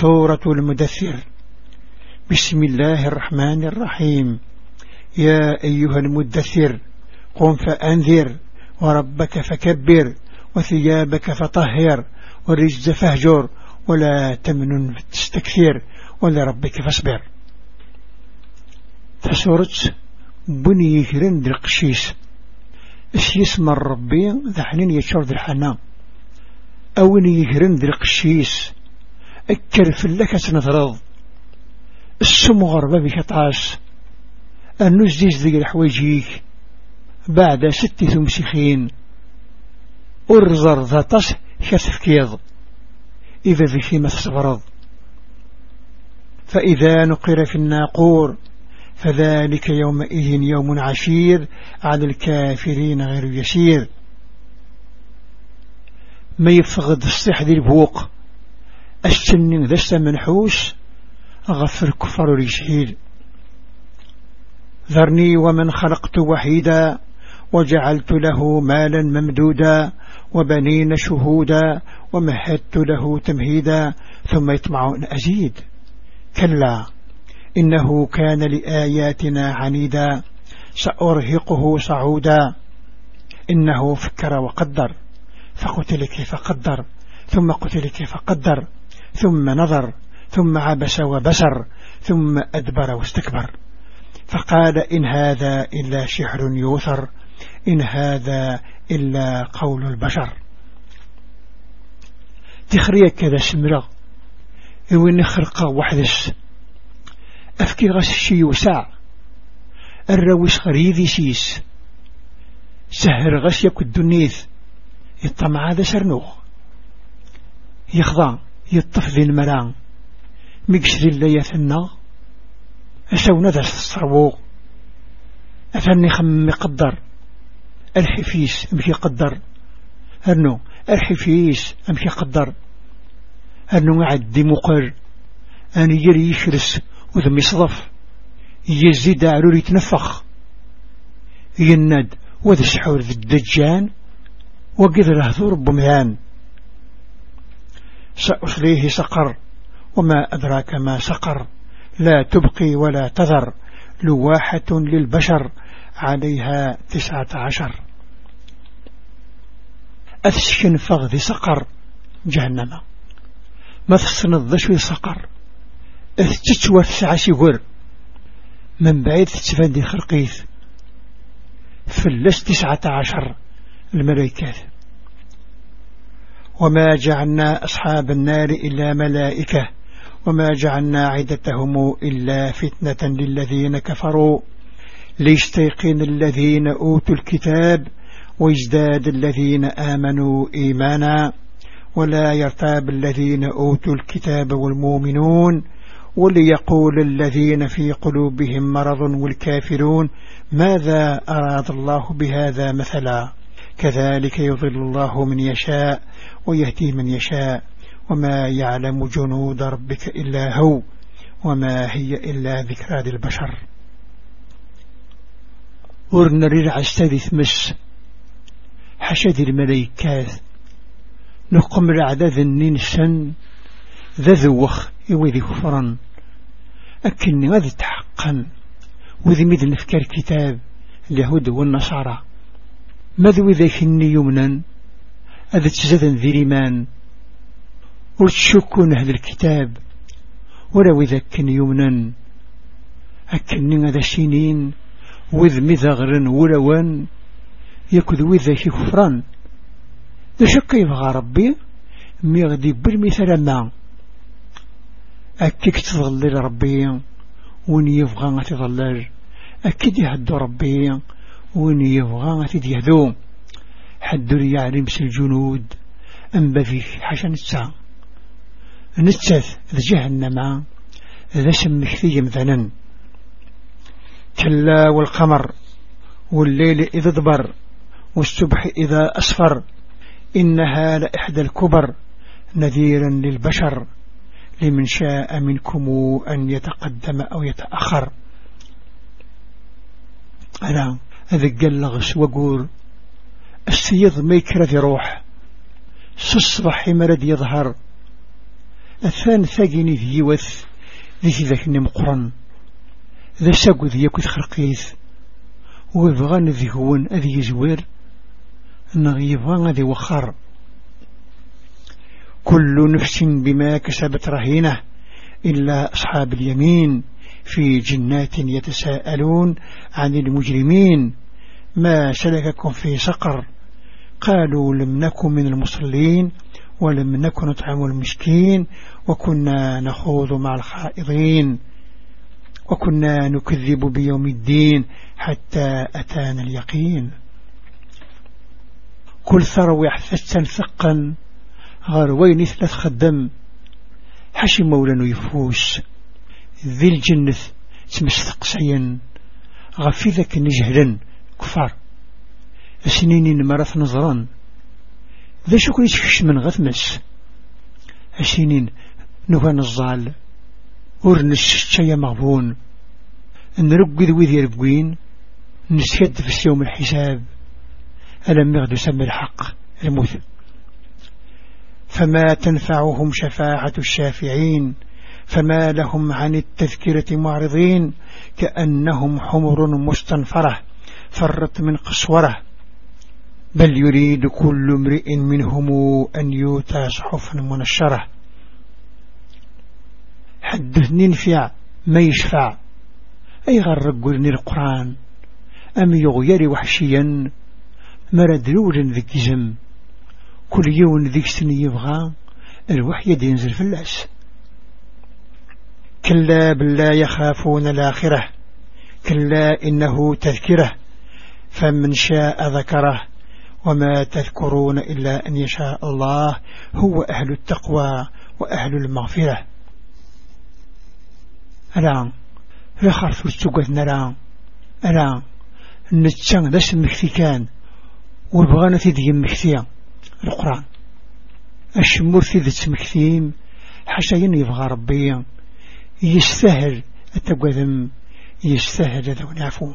سورة المدثر. بسم الله الرحمن الرحيم. يا أيها المدثر قم فأنذر وربك فكبر وثيابك فطهر والرجز فهجر ولا تمن تستكثر ولربك فاصبر. فسورة بني كرن القشيس اش يسمى الربي ذا حنين يتشور ذا الحنا أوني يهرن ذا القشيس اكر في اللك سنثرض السم غربة بك طاس النزيز ذي الحواجيك بعد ست ثمسخين أرزر ذا طس كتفكيض. إذا ذي ما تصبرض فإذا نقر في الناقور. فذلك يومئذ يوم عشير على الكافرين غير يسير. ما يفقد الصح ذي البوق. السن ذا منحوس غفر كفر ريشهيد ذرني ومن خلقت وحيدا وجعلت له مالا ممدودا وبنين شهودا ومهدت له تمهيدا ثم يطمع أن أزيد. كلا إنه كان لآياتنا عنيدا سأرهقه صعودا. إنه فكر وقدر فقتل كيف قدر ثم قتل كيف قدر. ثم نظر ثم عبس وبسر ثم أدبر واستكبر. فقال إن هذا إلا شحر يوثر إن هذا إلا قول البشر. تخريك كذا سمرة وين خرقة وحدس أفكي غس الشي وسع الروس غريذي سيس سهر غس يكو الدنيث يطمع هذا سرنوخ يخضع. يطف ذي المران. مقشر اللي يثنى أسو ندرس الصروق. أثني خم قدر. الحفيس أمشي قدر. أنه الحفيس أمشي قدر. أنه عدي مقر. أن يري يشرس وذم يصرف يزيد عرور يتنفخ. يند وذا سحور ذي الدجان. وقذره ذو رب مهان سأصليه سقر وما أدراك ما سقر لا تبقي ولا تذر لواحة للبشر عليها تسعة عشر. أثشن فغذ سقر جهنم. مثصن الضشو سقر. اثتشوى السعى ور من بعيد تتفندي خرقيث. فلس تسعة عشر الملائكات وما جعلنا أصحاب النار إلا ملائكة وما جعلنا عدتهم إلا فتنة للذين كفروا. ليستيقن الذين أوتوا الكتاب ويزداد الذين آمنوا إيمانا ولا يرتاب الذين أوتوا الكتاب والمؤمنون وليقول الذين في قلوبهم مرض والكافرون ماذا أراد الله بهذا مثلا؟ كذلك يضل الله من يشاء ويهدي من يشاء. وما يعلم جنود ربك إلا هو وما هي إلا ذكرى للبشر. ورنرير عستذي مس حشد الملايكات نقم العدد الننسن ذا ذوخ يوذي كفرا. أكني غادي تحقا وذي مذن نفكر كتاب اليهود والنصارى. ماذا إذا كني يمنا؟ أذا تزدن ذي ريمان وتشكون هذا الكتاب. ولو إذا كن يمنا. أكني هذا سنين وذ مذغر ولوان. يكذ وذا كفران ذا شك يبغى ربي. مي غدي بالمثال ما. أكيك تظلل ربي. ون يبغى تظلل. أكيد يهدو ربي. ون يبغى تديهدو حد يعلم الجنود. أم بفي حشا نتسا نتساث ذا جهنم. ذا سمكثي مثلا. كلا والقمر والليل إذا ضبر والصبح إذا أصفر إنها لإحدى الكبر نذيرا للبشر. لمن شاء منكم أن يتقدم أو يتأخر. أنا أذقل لغس وقول السيض ميكرة روح سصبح مرد يظهر الثان ثاقيني ذيوث ذي ذاك مقرن ذا ساقو ذي يكوث خرقيث ويبغى ذي هون أذي يزوير يبغى ذي وخر. كل نفس بما كسبت رهينة إلا أصحاب اليمين. في جنات يتساءلون عن المجرمين ما سلككم في سقر؟ قالوا لم نكن من المصلين ولم نكن نطعم المسكين وكنا نخوض مع الخائضين وكنا نكذب بيوم الدين حتى أتانا اليقين. كل ثروة يحثثا ثقا غار وين ثلاث خدم حشي مولا يفوس. ذي الجنة تمستق سعيا غفي ذاك نجهلا كفار. سنين مرث نظرا ذا شكري تفش من غثمس سنين نوان الظال ورنش الشيا مغبون. نرقذ وذي يرقوين نسكد في يوم الحساب. ألم يغدو سم الحق الموت فما تنفعهم شفاعة الشافعين. فما لهم عن التذكرة معرضين كأنهم حمر مستنفرة فرت من قسورة بل يريد كل امرئ منهم أن يوتى صحفا منشرة. حدثني نفع ما يشفع. أي غرق القرآن؟ أم يغير وحشيا؟ مرد لول ذي جزم كل يوم ذيك يبغى الوحي ينزل في اللاس كلا بلا يخافون الآخرة كلا إنه تذكرة فمن شاء ذكره وما تذكرون إلا أن يشاء الله هو أهل التقوى وأهل المغفرة. ألا رخر فرسوقت نرى ألا نتشان داش المكتكان والبغانة ذي مكتيا القرآن. الشمور ذي تمكثيم حشاين يبغى ربي يستاهل التقوذم يستاهل ذو نعفو